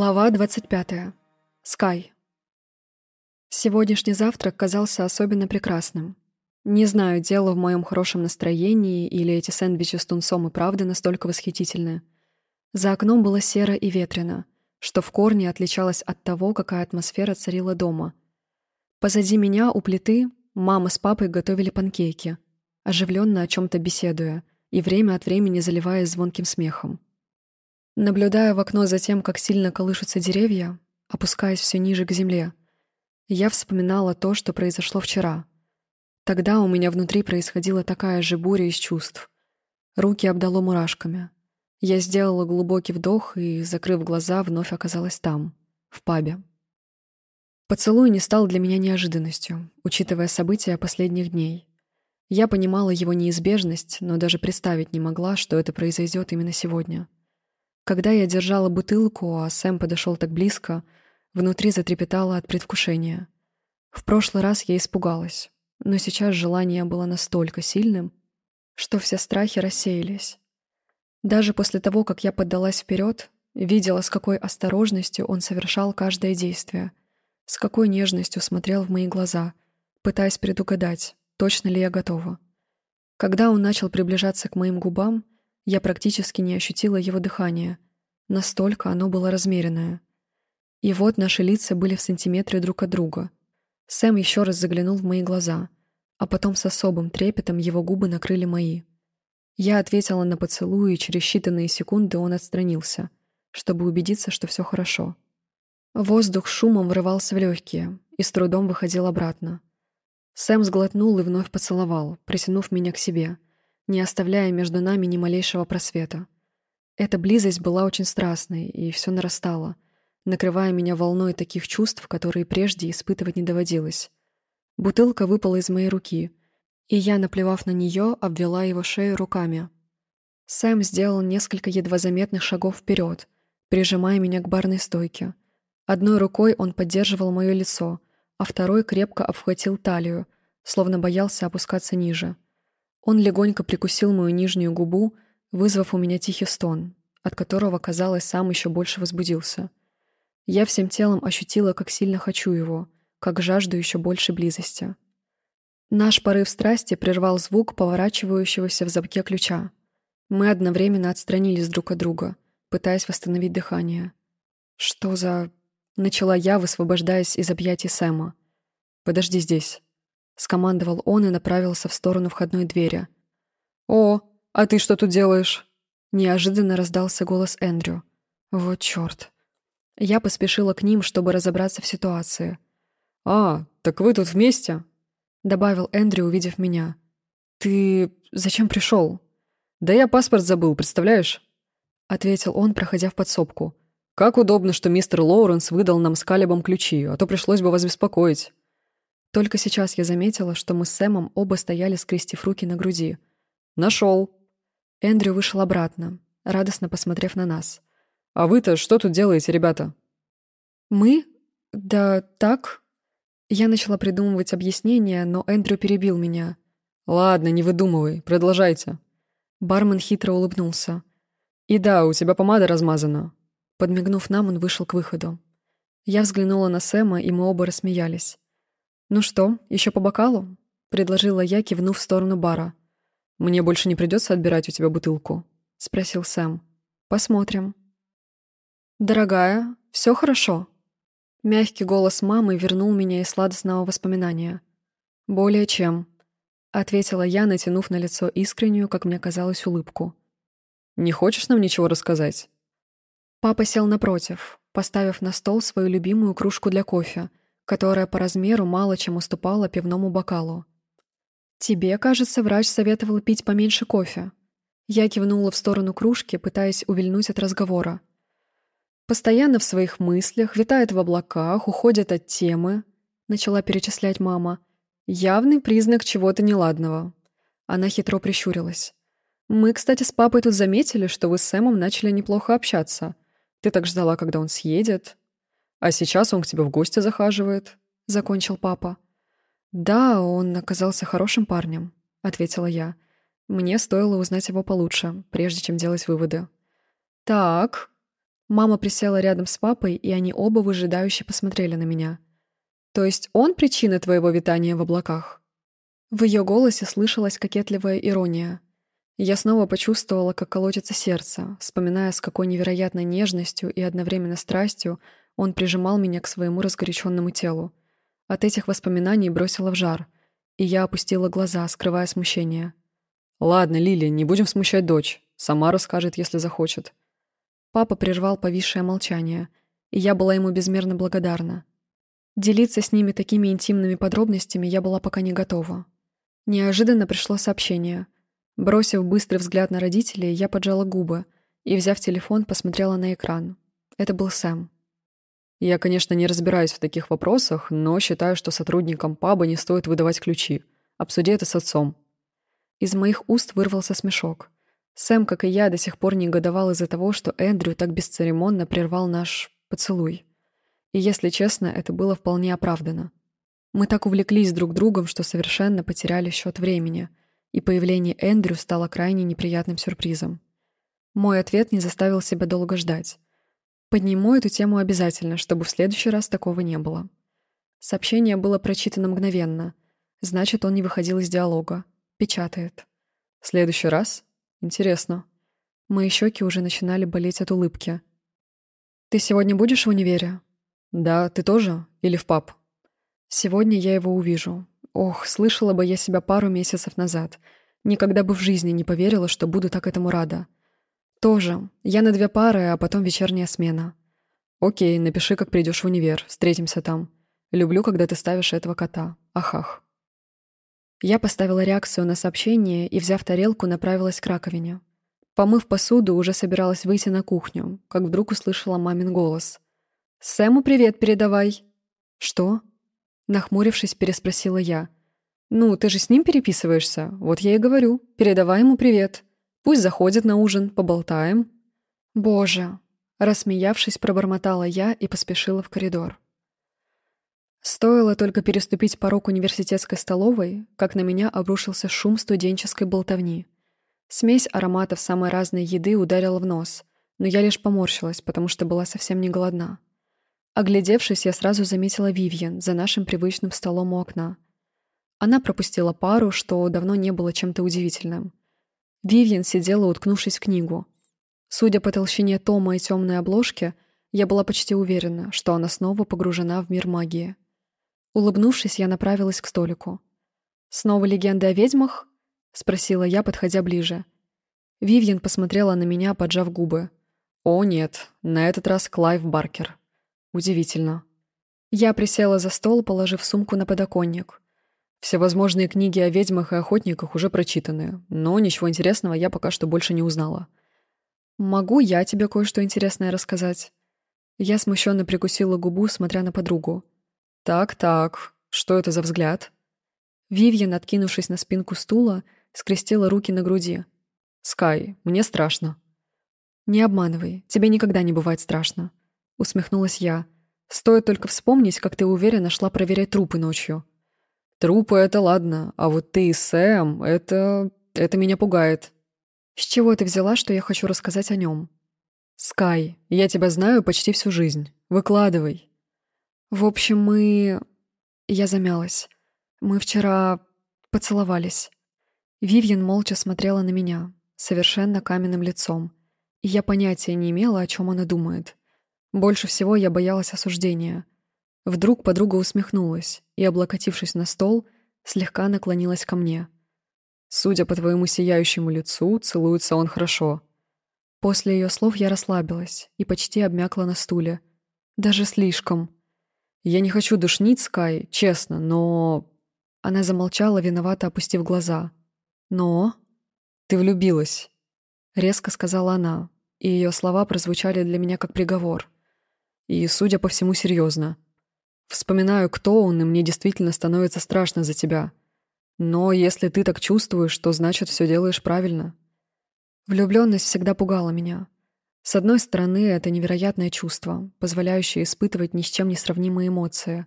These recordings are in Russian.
Глава 25. Скай. Сегодняшний завтрак казался особенно прекрасным. Не знаю, дело в моем хорошем настроении или эти сэндвичи с тунцом и правда настолько восхитительны. За окном было серо и ветрено, что в корне отличалось от того, какая атмосфера царила дома. Позади меня у плиты мама с папой готовили панкейки, оживленно о чем-то беседуя и время от времени заливаясь звонким смехом. Наблюдая в окно за тем, как сильно колышутся деревья, опускаясь все ниже к земле, я вспоминала то, что произошло вчера. Тогда у меня внутри происходила такая же буря из чувств. Руки обдало мурашками. Я сделала глубокий вдох и, закрыв глаза, вновь оказалась там, в пабе. Поцелуй не стал для меня неожиданностью, учитывая события последних дней. Я понимала его неизбежность, но даже представить не могла, что это произойдет именно сегодня — когда я держала бутылку, а Сэм подошел так близко, внутри затрепетало от предвкушения. В прошлый раз я испугалась, но сейчас желание было настолько сильным, что все страхи рассеялись. Даже после того, как я поддалась вперед, видела, с какой осторожностью он совершал каждое действие, с какой нежностью смотрел в мои глаза, пытаясь предугадать, точно ли я готова. Когда он начал приближаться к моим губам, я практически не ощутила его дыхания. Настолько оно было размеренное. И вот наши лица были в сантиметре друг от друга. Сэм еще раз заглянул в мои глаза, а потом с особым трепетом его губы накрыли мои. Я ответила на поцелуй, и через считанные секунды он отстранился, чтобы убедиться, что все хорошо. Воздух шумом врывался в легкие и с трудом выходил обратно. Сэм сглотнул и вновь поцеловал, притянув меня к себе — не оставляя между нами ни малейшего просвета. Эта близость была очень страстной, и все нарастало, накрывая меня волной таких чувств, которые прежде испытывать не доводилось. Бутылка выпала из моей руки, и я, наплевав на нее, обвела его шею руками. Сэм сделал несколько едва заметных шагов вперед, прижимая меня к барной стойке. Одной рукой он поддерживал мое лицо, а второй крепко обхватил талию, словно боялся опускаться ниже — он легонько прикусил мою нижнюю губу, вызвав у меня тихий стон, от которого, казалось, сам еще больше возбудился. Я всем телом ощутила, как сильно хочу его, как жажду еще больше близости. Наш порыв страсти прервал звук поворачивающегося в замке ключа. Мы одновременно отстранились друг от друга, пытаясь восстановить дыхание. «Что за...» — начала я, высвобождаясь из объятий Сэма. «Подожди здесь». Скомандовал он и направился в сторону входной двери. «О, а ты что тут делаешь?» Неожиданно раздался голос Эндрю. «Вот чёрт!» Я поспешила к ним, чтобы разобраться в ситуации. «А, так вы тут вместе?» Добавил Эндрю, увидев меня. «Ты зачем пришел?» «Да я паспорт забыл, представляешь?» Ответил он, проходя в подсобку. «Как удобно, что мистер Лоуренс выдал нам с Калебом ключи, а то пришлось бы вас беспокоить». Только сейчас я заметила, что мы с Сэмом оба стояли, скрестив руки на груди. «Нашел!» Эндрю вышел обратно, радостно посмотрев на нас. «А вы-то что тут делаете, ребята?» «Мы? Да так...» Я начала придумывать объяснение, но Эндрю перебил меня. «Ладно, не выдумывай, продолжайте». Бармен хитро улыбнулся. «И да, у тебя помада размазана». Подмигнув нам, он вышел к выходу. Я взглянула на Сэма, и мы оба рассмеялись. «Ну что, еще по бокалу?» — предложила я, кивнув в сторону бара. «Мне больше не придется отбирать у тебя бутылку?» — спросил Сэм. «Посмотрим». «Дорогая, все хорошо?» Мягкий голос мамы вернул меня из сладостного воспоминания. «Более чем», — ответила я, натянув на лицо искреннюю, как мне казалось, улыбку. «Не хочешь нам ничего рассказать?» Папа сел напротив, поставив на стол свою любимую кружку для кофе — которая по размеру мало чем уступала пивному бокалу. «Тебе, кажется, врач советовал пить поменьше кофе». Я кивнула в сторону кружки, пытаясь увильнуть от разговора. «Постоянно в своих мыслях, витает в облаках, уходит от темы», — начала перечислять мама. «Явный признак чего-то неладного». Она хитро прищурилась. «Мы, кстати, с папой тут заметили, что вы с Сэмом начали неплохо общаться. Ты так ждала, когда он съедет. А сейчас он к тебе в гости захаживает», — закончил папа. «Да, он оказался хорошим парнем», — ответила я. Мне стоило узнать его получше, прежде чем делать выводы. «Так», — Мама присела рядом с папой, и они оба выжидающе посмотрели на меня. «То есть он причина твоего витания в облаках?» В ее голосе слышалась кокетливая ирония. Я снова почувствовала, как колотится сердце, вспоминая, с какой невероятной нежностью и одновременно страстью он прижимал меня к своему разгоряченному телу. От этих воспоминаний бросила в жар, и я опустила глаза, скрывая смущение. «Ладно, Лили, не будем смущать дочь. Сама расскажет, если захочет». Папа прервал повисшее молчание, и я была ему безмерно благодарна. Делиться с ними такими интимными подробностями я была пока не готова. Неожиданно пришло сообщение. Бросив быстрый взгляд на родителей, я поджала губы и, взяв телефон, посмотрела на экран. Это был Сэм. Я, конечно, не разбираюсь в таких вопросах, но считаю, что сотрудникам паба не стоит выдавать ключи. Обсуди это с отцом. Из моих уст вырвался смешок. Сэм, как и я, до сих пор негодовал из-за того, что Эндрю так бесцеремонно прервал наш поцелуй. И, если честно, это было вполне оправдано. Мы так увлеклись друг другом, что совершенно потеряли счет времени, и появление Эндрю стало крайне неприятным сюрпризом. Мой ответ не заставил себя долго ждать. Подниму эту тему обязательно, чтобы в следующий раз такого не было. Сообщение было прочитано мгновенно. Значит, он не выходил из диалога. Печатает. В следующий раз Интересно. Мои щеки уже начинали болеть от улыбки. «Ты сегодня будешь в универе?» «Да, ты тоже? Или в паб?» «Сегодня я его увижу. Ох, слышала бы я себя пару месяцев назад. Никогда бы в жизни не поверила, что буду так этому рада. Тоже. Я на две пары, а потом вечерняя смена. Окей, напиши, как придешь в универ. Встретимся там. Люблю, когда ты ставишь этого кота. Ахах». Я поставила реакцию на сообщение и, взяв тарелку, направилась к раковине. Помыв посуду, уже собиралась выйти на кухню, как вдруг услышала мамин голос. «Сэму привет передавай!» «Что?» Нахмурившись, переспросила я. «Ну, ты же с ним переписываешься? Вот я и говорю. Передавай ему привет. Пусть заходит на ужин, поболтаем». «Боже!» Рассмеявшись, пробормотала я и поспешила в коридор. Стоило только переступить порог университетской столовой, как на меня обрушился шум студенческой болтовни. Смесь ароматов самой разной еды ударила в нос, но я лишь поморщилась, потому что была совсем не голодна. Оглядевшись, я сразу заметила Вивьен за нашим привычным столом у окна. Она пропустила пару, что давно не было чем-то удивительным. Вивьен сидела, уткнувшись в книгу. Судя по толщине тома и темной обложки, я была почти уверена, что она снова погружена в мир магии. Улыбнувшись, я направилась к столику. «Снова легенда о ведьмах?» — спросила я, подходя ближе. Вивьен посмотрела на меня, поджав губы. «О, нет, на этот раз Клайв Баркер. Удивительно». Я присела за стол, положив сумку на подоконник. Всевозможные книги о ведьмах и охотниках уже прочитаны, но ничего интересного я пока что больше не узнала. «Могу я тебе кое-что интересное рассказать?» Я смущенно прикусила губу, смотря на подругу. «Так-так, что это за взгляд?» Вивьен, откинувшись на спинку стула, скрестила руки на груди. «Скай, мне страшно». «Не обманывай, тебе никогда не бывает страшно», — усмехнулась я. «Стоит только вспомнить, как ты уверенно шла проверять трупы ночью». «Трупы — это ладно, а вот ты и Сэм — это... это меня пугает». «С чего ты взяла, что я хочу рассказать о нем?» «Скай, я тебя знаю почти всю жизнь. Выкладывай». В общем, мы... Я замялась. Мы вчера поцеловались. Вивьен молча смотрела на меня, совершенно каменным лицом, и я понятия не имела, о чем она думает. Больше всего я боялась осуждения. Вдруг подруга усмехнулась и, облокотившись на стол, слегка наклонилась ко мне. «Судя по твоему сияющему лицу, целуется он хорошо». После ее слов я расслабилась и почти обмякла на стуле. Даже слишком. Я не хочу душнить Скай, честно, но...» Она замолчала, виновато опустив глаза. «Но...» «Ты влюбилась», — резко сказала она, и ее слова прозвучали для меня как приговор. И, судя по всему, серьезно. Вспоминаю, кто он, и мне действительно становится страшно за тебя. Но если ты так чувствуешь, то значит, все делаешь правильно. Влюбленность всегда пугала меня. С одной стороны, это невероятное чувство, позволяющее испытывать ни с чем не сравнимые эмоции.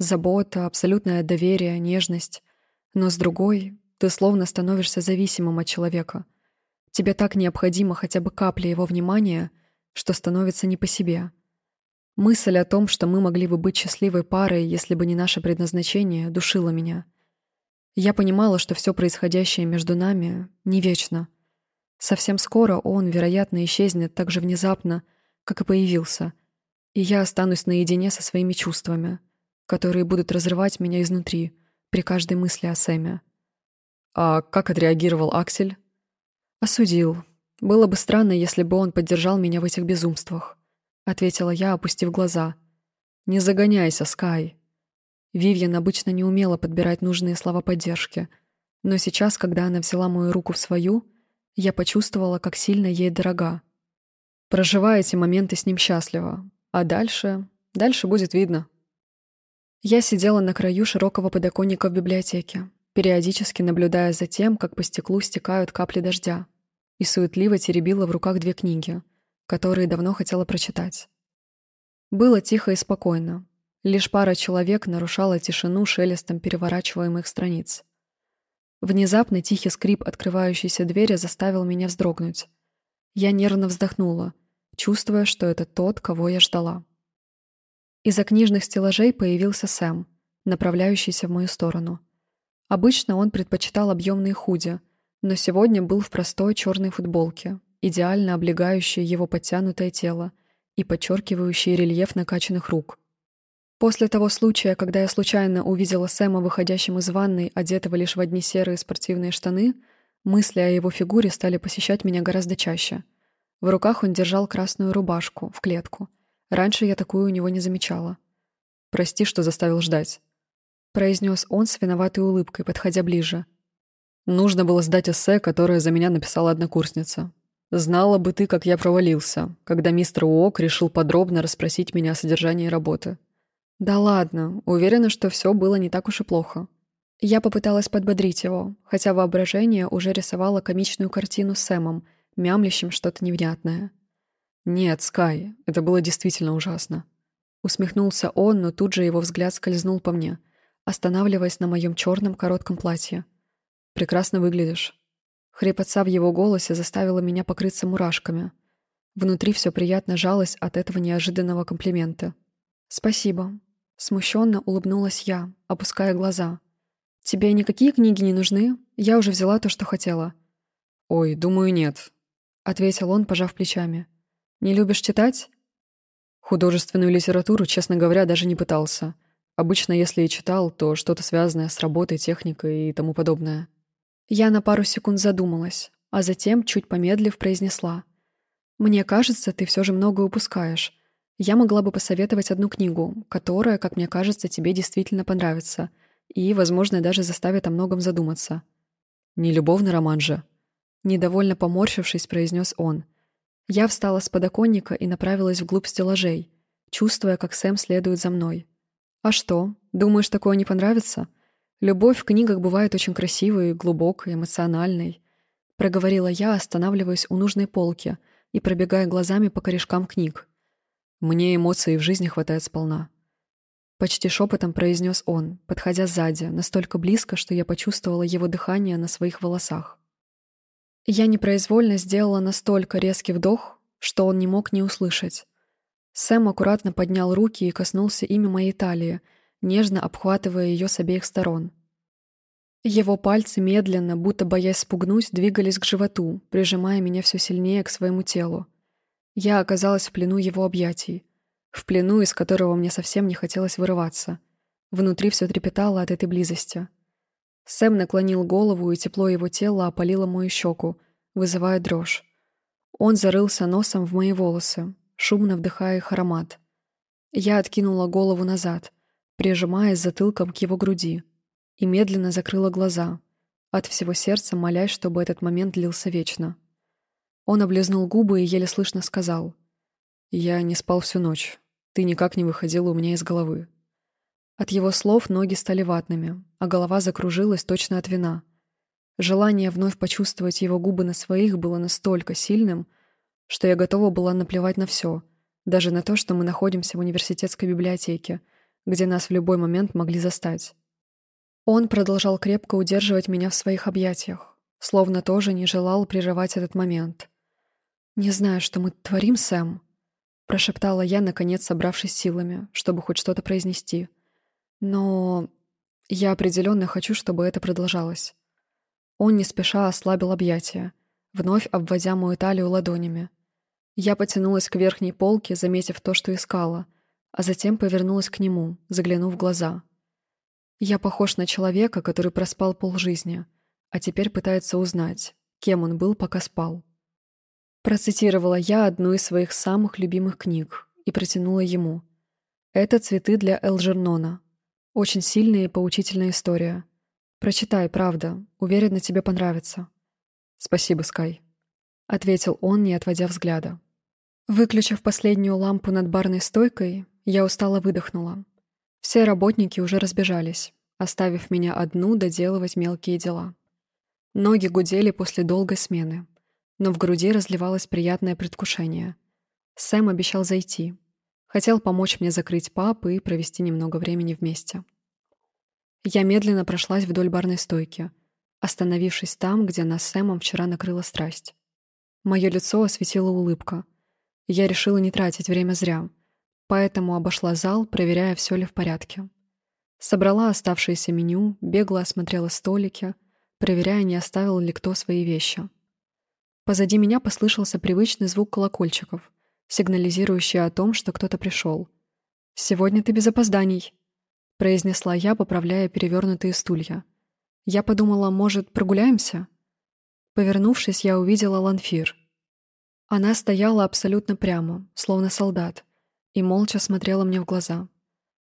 Забота, абсолютное доверие, нежность. Но с другой, ты словно становишься зависимым от человека. Тебе так необходимо хотя бы капля его внимания, что становится не по себе. Мысль о том, что мы могли бы быть счастливой парой, если бы не наше предназначение, душила меня. Я понимала, что все происходящее между нами не вечно. Совсем скоро он, вероятно, исчезнет так же внезапно, как и появился, и я останусь наедине со своими чувствами, которые будут разрывать меня изнутри при каждой мысли о Сэме. А как отреагировал Аксель? Осудил. Было бы странно, если бы он поддержал меня в этих безумствах. — ответила я, опустив глаза. «Не загоняйся, Скай». Вивьен обычно не умела подбирать нужные слова поддержки, но сейчас, когда она взяла мою руку в свою, я почувствовала, как сильно ей дорога. Проживая эти моменты с ним счастливо, а дальше... дальше будет видно. Я сидела на краю широкого подоконника в библиотеке, периодически наблюдая за тем, как по стеклу стекают капли дождя, и суетливо теребила в руках две книги — которые давно хотела прочитать. Было тихо и спокойно. Лишь пара человек нарушала тишину шелестом переворачиваемых страниц. Внезапный тихий скрип открывающейся двери заставил меня вздрогнуть. Я нервно вздохнула, чувствуя, что это тот, кого я ждала. Из-за книжных стеллажей появился Сэм, направляющийся в мою сторону. Обычно он предпочитал объемные худи, но сегодня был в простой черной футболке, идеально облегающие его подтянутое тело и подчеркивающие рельеф накачанных рук. После того случая, когда я случайно увидела Сэма выходящим из ванной, одетого лишь в одни серые спортивные штаны, мысли о его фигуре стали посещать меня гораздо чаще. В руках он держал красную рубашку в клетку. Раньше я такую у него не замечала. «Прости, что заставил ждать», — произнес он с виноватой улыбкой, подходя ближе. «Нужно было сдать эссе, которое за меня написала однокурсница. Знала бы ты, как я провалился, когда мистер Уок решил подробно расспросить меня о содержании работы. Да ладно, уверена, что все было не так уж и плохо. Я попыталась подбодрить его, хотя воображение уже рисовало комичную картину с Сэмом, мямлящим что-то невнятное. «Нет, Скай, это было действительно ужасно». Усмехнулся он, но тут же его взгляд скользнул по мне, останавливаясь на моем черном коротком платье. «Прекрасно выглядишь». Хрипотца в его голосе заставила меня покрыться мурашками. Внутри все приятно жалось от этого неожиданного комплимента. «Спасибо». Смущенно улыбнулась я, опуская глаза. «Тебе никакие книги не нужны? Я уже взяла то, что хотела». «Ой, думаю, нет», — ответил он, пожав плечами. «Не любишь читать?» Художественную литературу, честно говоря, даже не пытался. Обычно, если и читал, то что-то связанное с работой, техникой и тому подобное. Я на пару секунд задумалась, а затем, чуть помедлив, произнесла. «Мне кажется, ты все же много упускаешь. Я могла бы посоветовать одну книгу, которая, как мне кажется, тебе действительно понравится и, возможно, даже заставит о многом задуматься». «Не любовный роман же?» Недовольно поморщившись, произнес он. Я встала с подоконника и направилась вглубь стеллажей, чувствуя, как Сэм следует за мной. «А что, думаешь, такое не понравится?» Любовь в книгах бывает очень красивой, глубокой, эмоциональной. Проговорила я, останавливаясь у нужной полки и пробегая глазами по корешкам книг. Мне эмоций в жизни хватает сполна. Почти шепотом произнес он, подходя сзади, настолько близко, что я почувствовала его дыхание на своих волосах. Я непроизвольно сделала настолько резкий вдох, что он не мог не услышать. Сэм аккуратно поднял руки и коснулся ими моей талии, нежно обхватывая ее с обеих сторон. Его пальцы медленно, будто боясь спугнуть, двигались к животу, прижимая меня все сильнее к своему телу. Я оказалась в плену его объятий, в плену, из которого мне совсем не хотелось вырываться. Внутри все трепетало от этой близости. Сэм наклонил голову, и тепло его тела опалило мою щеку, вызывая дрожь. Он зарылся носом в мои волосы, шумно вдыхая их аромат. Я откинула голову назад — прижимаясь затылком к его груди, и медленно закрыла глаза, от всего сердца молясь, чтобы этот момент длился вечно. Он облизнул губы и еле слышно сказал. «Я не спал всю ночь. Ты никак не выходила у меня из головы». От его слов ноги стали ватными, а голова закружилась точно от вина. Желание вновь почувствовать его губы на своих было настолько сильным, что я готова была наплевать на все, даже на то, что мы находимся в университетской библиотеке — где нас в любой момент могли застать. Он продолжал крепко удерживать меня в своих объятиях, словно тоже не желал прерывать этот момент. «Не знаю, что мы творим, Сэм», Прошептала я, наконец собравшись силами, чтобы хоть что-то произнести. Но я определенно хочу, чтобы это продолжалось. Он не спеша ослабил объятия, вновь обводя мою талию ладонями. Я потянулась к верхней полке, заметив то, что искала, а затем повернулась к нему, заглянув в глаза. Я похож на человека, который проспал полжизни, а теперь пытается узнать, кем он был, пока спал. Процитировала я одну из своих самых любимых книг и протянула ему. Это «Цветы для Элджернона». Очень сильная и поучительная история. Прочитай, правда. Уверена, тебе понравится. Спасибо, Скай. Ответил он, не отводя взгляда. Выключив последнюю лампу над барной стойкой, я устало выдохнула. Все работники уже разбежались, оставив меня одну доделывать мелкие дела. Ноги гудели после долгой смены, но в груди разливалось приятное предвкушение. Сэм обещал зайти. Хотел помочь мне закрыть пап и провести немного времени вместе. Я медленно прошлась вдоль барной стойки, остановившись там, где нас с Сэмом вчера накрыла страсть. Мое лицо осветила улыбка — я решила не тратить время зря, поэтому обошла зал, проверяя, все ли в порядке. Собрала оставшееся меню, бегло осмотрела столики, проверяя, не оставил ли кто свои вещи. Позади меня послышался привычный звук колокольчиков, сигнализирующий о том, что кто-то пришел. «Сегодня ты без опозданий», — произнесла я, поправляя перевернутые стулья. Я подумала, может, прогуляемся? Повернувшись, я увидела Ланфир — она стояла абсолютно прямо, словно солдат, и молча смотрела мне в глаза.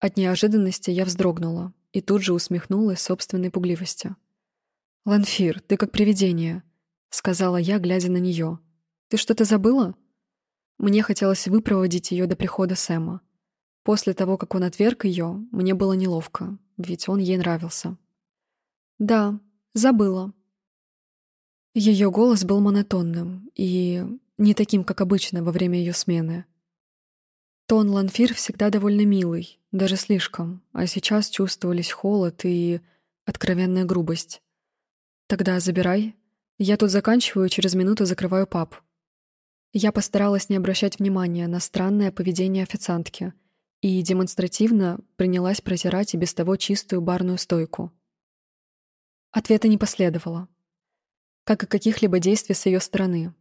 От неожиданности я вздрогнула и тут же усмехнулась собственной пугливости. «Ланфир, ты как привидение», — сказала я, глядя на нее. «Ты что-то забыла?» Мне хотелось выпроводить ее до прихода Сэма. После того, как он отверг ее, мне было неловко, ведь он ей нравился. «Да, забыла». Ее голос был монотонным, и не таким, как обычно во время ее смены. Тон Ланфир всегда довольно милый, даже слишком, а сейчас чувствовались холод и откровенная грубость. «Тогда забирай. Я тут заканчиваю, через минуту закрываю паб». Я постаралась не обращать внимания на странное поведение официантки и демонстративно принялась протирать и без того чистую барную стойку. Ответа не последовало. Как и каких-либо действий с ее стороны,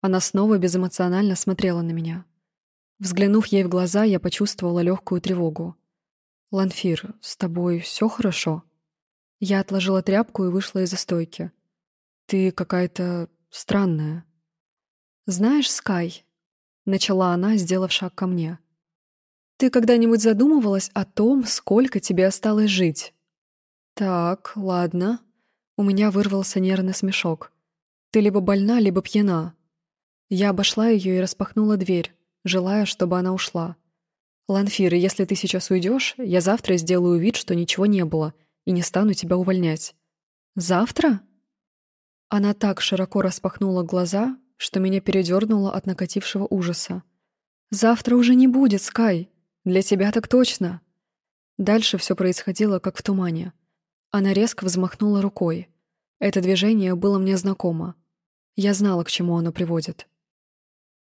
она снова безэмоционально смотрела на меня. Взглянув ей в глаза, я почувствовала легкую тревогу. «Ланфир, с тобой все хорошо?» Я отложила тряпку и вышла из-за стойки. «Ты какая-то странная». «Знаешь, Скай», — начала она, сделав шаг ко мне, «ты когда-нибудь задумывалась о том, сколько тебе осталось жить?» «Так, ладно». У меня вырвался нервный смешок. «Ты либо больна, либо пьяна. Я обошла ее и распахнула дверь, желая, чтобы она ушла. «Ланфир, если ты сейчас уйдешь, я завтра сделаю вид, что ничего не было, и не стану тебя увольнять». «Завтра?» Она так широко распахнула глаза, что меня передернуло от накатившего ужаса. «Завтра уже не будет, Скай. Для тебя так точно». Дальше все происходило, как в тумане. Она резко взмахнула рукой. Это движение было мне знакомо. Я знала, к чему оно приводит.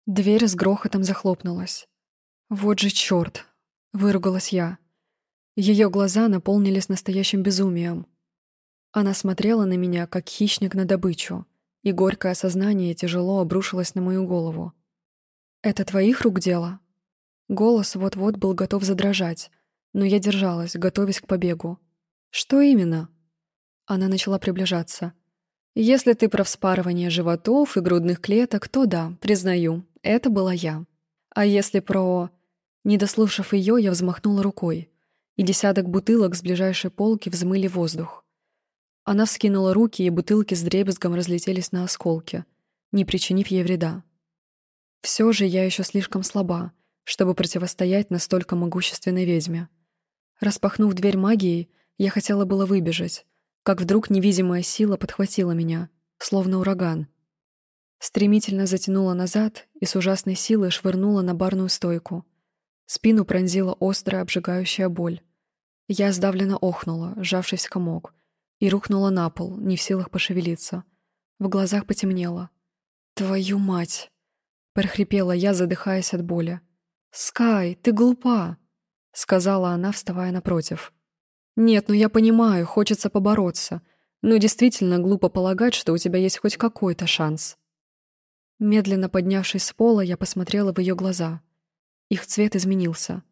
Дверь с грохотом захлопнулась. «Вот же черт!» — выругалась я. Ее глаза наполнились настоящим безумием. Она смотрела на меня, как хищник на добычу, и горькое осознание тяжело обрушилось на мою голову. «Это твоих рук дело?» Голос вот-вот был готов задрожать, но я держалась, готовясь к побегу. «Что именно?» Она начала приближаться. «Если ты про вспарывание животов и грудных клеток, то да, признаю, это была я. А если про... Не дослушав ее, я взмахнула рукой, и десяток бутылок с ближайшей полки взмыли воздух. Она вскинула руки, и бутылки с дребезгом разлетелись на осколки, не причинив ей вреда. Все же я еще слишком слаба, чтобы противостоять настолько могущественной ведьме. Распахнув дверь магией, я хотела было выбежать, как вдруг невидимая сила подхватила меня, словно ураган — Стремительно затянула назад и с ужасной силой швырнула на барную стойку. Спину пронзила острая обжигающая боль. Я сдавленно охнула, сжавшись в комок, и рухнула на пол, не в силах пошевелиться. В глазах потемнело. «Твою мать!» — прохрипела я, задыхаясь от боли. «Скай, ты глупа», — сказала она, вставая напротив. «Нет, ну я понимаю, хочется побороться, но действительно глупо полагать, что у тебя есть хоть какой-то шанс». Медленно поднявшись с пола, я посмотрела в ее глаза. Их цвет изменился.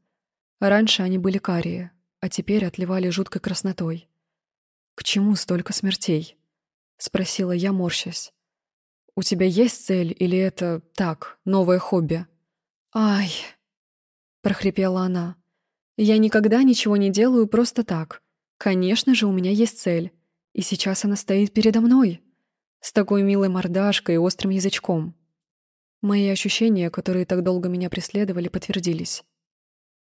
Раньше они были карие, а теперь отливали жуткой краснотой. «К чему столько смертей?» — спросила я, морщась. «У тебя есть цель или это, так, новое хобби?» «Ай!» — прохрипела она. «Я никогда ничего не делаю просто так. Конечно же, у меня есть цель. И сейчас она стоит передо мной. С такой милой мордашкой и острым язычком. Мои ощущения, которые так долго меня преследовали, подтвердились.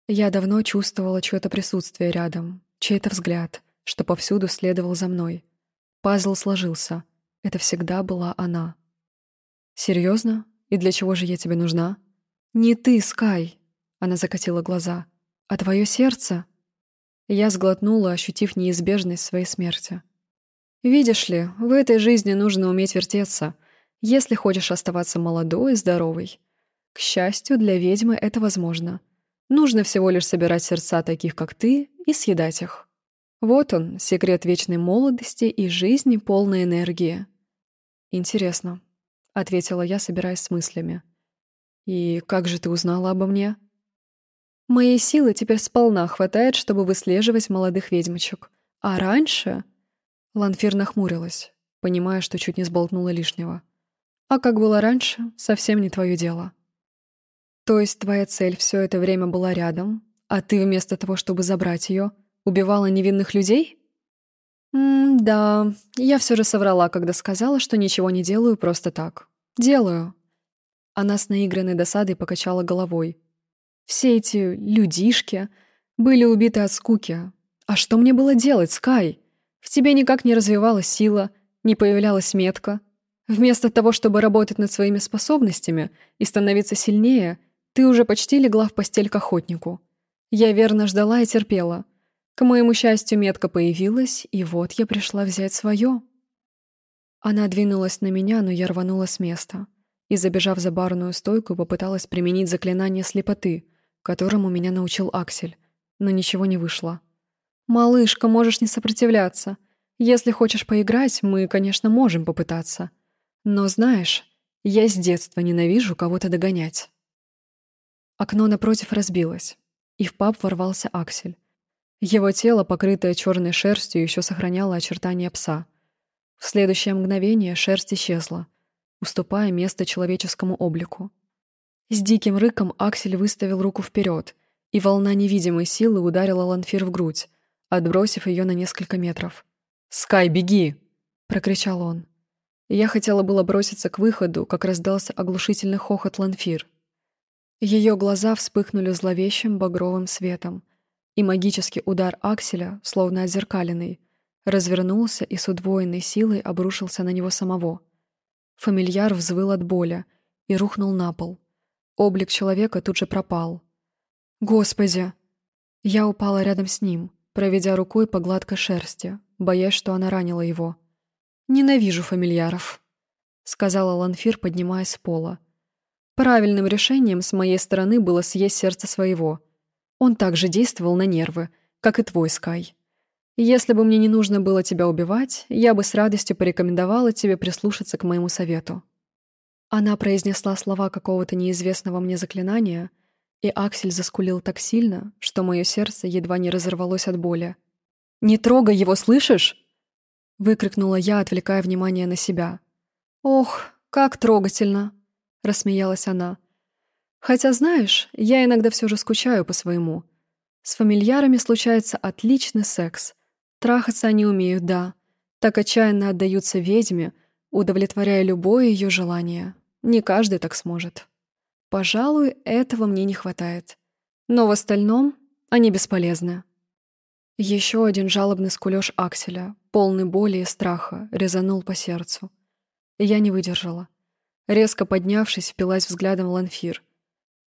Я давно чувствовала чье-то присутствие рядом, чей-то взгляд, что повсюду следовал за мной. Пазл сложился. Это всегда была она. «Серьезно? И для чего же я тебе нужна?» «Не ты, Скай!» Она закатила глаза. «А твое сердце?» Я сглотнула, ощутив неизбежность своей смерти. «Видишь ли, в этой жизни нужно уметь вертеться, если хочешь оставаться молодой и здоровой. К счастью, для ведьмы это возможно. Нужно всего лишь собирать сердца таких, как ты, и съедать их. Вот он, секрет вечной молодости и жизни полной энергии. «Интересно», — ответила я, собираясь с мыслями. «И как же ты узнала обо мне?» «Моей силы теперь сполна хватает, чтобы выслеживать молодых ведьмочек. А раньше...» Ланфир нахмурилась, понимая, что чуть не сболтнула лишнего. «А как было раньше, совсем не твое дело». «То есть твоя цель все это время была рядом, а ты вместо того, чтобы забрать ее, убивала невинных людей?» М «Да, я все же соврала, когда сказала, что ничего не делаю просто так. Делаю». Она с наигранной досадой покачала головой. «Все эти людишки были убиты от скуки. А что мне было делать, Скай?» В тебе никак не развивалась сила, не появлялась метка. Вместо того, чтобы работать над своими способностями и становиться сильнее, ты уже почти легла в постель к охотнику. Я верно ждала и терпела. К моему счастью, метка появилась, и вот я пришла взять свое. Она двинулась на меня, но я рванула с места и, забежав за барную стойку, попыталась применить заклинание слепоты, которому меня научил Аксель, но ничего не вышло. «Малышка, можешь не сопротивляться. Если хочешь поиграть, мы, конечно, можем попытаться. Но знаешь, я с детства ненавижу кого-то догонять». Окно напротив разбилось, и в паб ворвался Аксель. Его тело, покрытое черной шерстью, еще сохраняло очертания пса. В следующее мгновение шерсть исчезла, уступая место человеческому облику. С диким рыком Аксель выставил руку вперед, и волна невидимой силы ударила Ланфир в грудь, отбросив ее на несколько метров. «Скай, беги!» — прокричал он. Я хотела было броситься к выходу, как раздался оглушительный хохот Ланфир. Ее глаза вспыхнули зловещим багровым светом, и магический удар Акселя, словно отзеркаленный, развернулся и с удвоенной силой обрушился на него самого. Фамильяр взвыл от боли и рухнул на пол. Облик человека тут же пропал. «Господи!» Я упала рядом с ним — проведя рукой по гладкой шерсти, боясь, что она ранила его. «Ненавижу фамильяров», — сказала Ланфир, поднимаясь с пола. «Правильным решением с моей стороны было съесть сердце своего. Он также действовал на нервы, как и твой, Скай. Если бы мне не нужно было тебя убивать, я бы с радостью порекомендовала тебе прислушаться к моему совету». Она произнесла слова какого-то неизвестного мне заклинания — и Аксель заскулил так сильно, что мое сердце едва не разорвалось от боли. «Не трогай его, слышишь?» Выкрикнула я, отвлекая внимание на себя. «Ох, как трогательно!» — рассмеялась она. «Хотя, знаешь, я иногда все же скучаю по своему. С фамильярами случается отличный секс. Трахаться они умеют, да. Так отчаянно отдаются ведьме, удовлетворяя любое ее желание. Не каждый так сможет». Пожалуй, этого мне не хватает. Но в остальном они бесполезны. Еще один жалобный скулёж Акселя, полный боли и страха, резанул по сердцу. Я не выдержала. Резко поднявшись, впилась взглядом в Ланфир.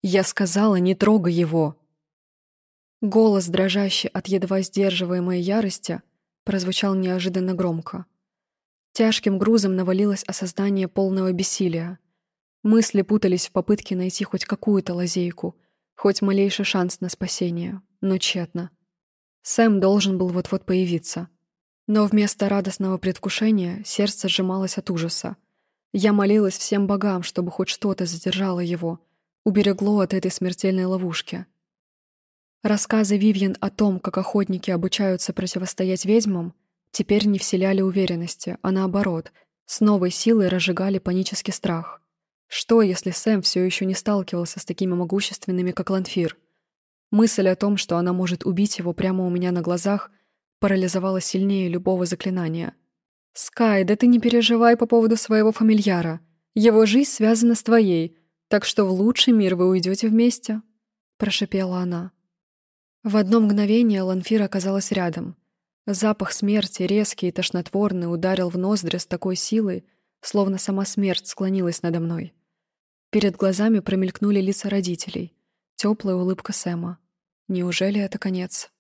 «Я сказала, не трогай его!» Голос, дрожащий от едва сдерживаемой ярости, прозвучал неожиданно громко. Тяжким грузом навалилось осознание полного бессилия — Мысли путались в попытке найти хоть какую-то лазейку, Хоть малейший шанс на спасение, но тщетно. Сэм должен был вот-вот появиться. Но вместо радостного предвкушения сердце сжималось от ужаса. Я молилась всем богам, чтобы хоть что-то задержало его, уберегло от этой смертельной ловушки. Рассказы Вивьен о том, как охотники обучаются противостоять ведьмам, теперь не вселяли уверенности, а наоборот, с новой силой разжигали панический страх. Что, если Сэм все еще не сталкивался с такими могущественными, как Ланфир? Мысль о том, что она может убить его прямо у меня на глазах, парализовала сильнее любого заклинания. «Скай, да ты не переживай по поводу своего фамильяра. Его жизнь связана с твоей, так что в лучший мир вы уйдете вместе», — прошипела она. В одно мгновение Ланфир оказалась рядом. Запах смерти, резкий и тошнотворный, ударил в ноздри с такой силой, словно сама смерть склонилась надо мной. Перед глазами промелькнули лица родителей, теплая улыбка Сэма. Неужели это конец?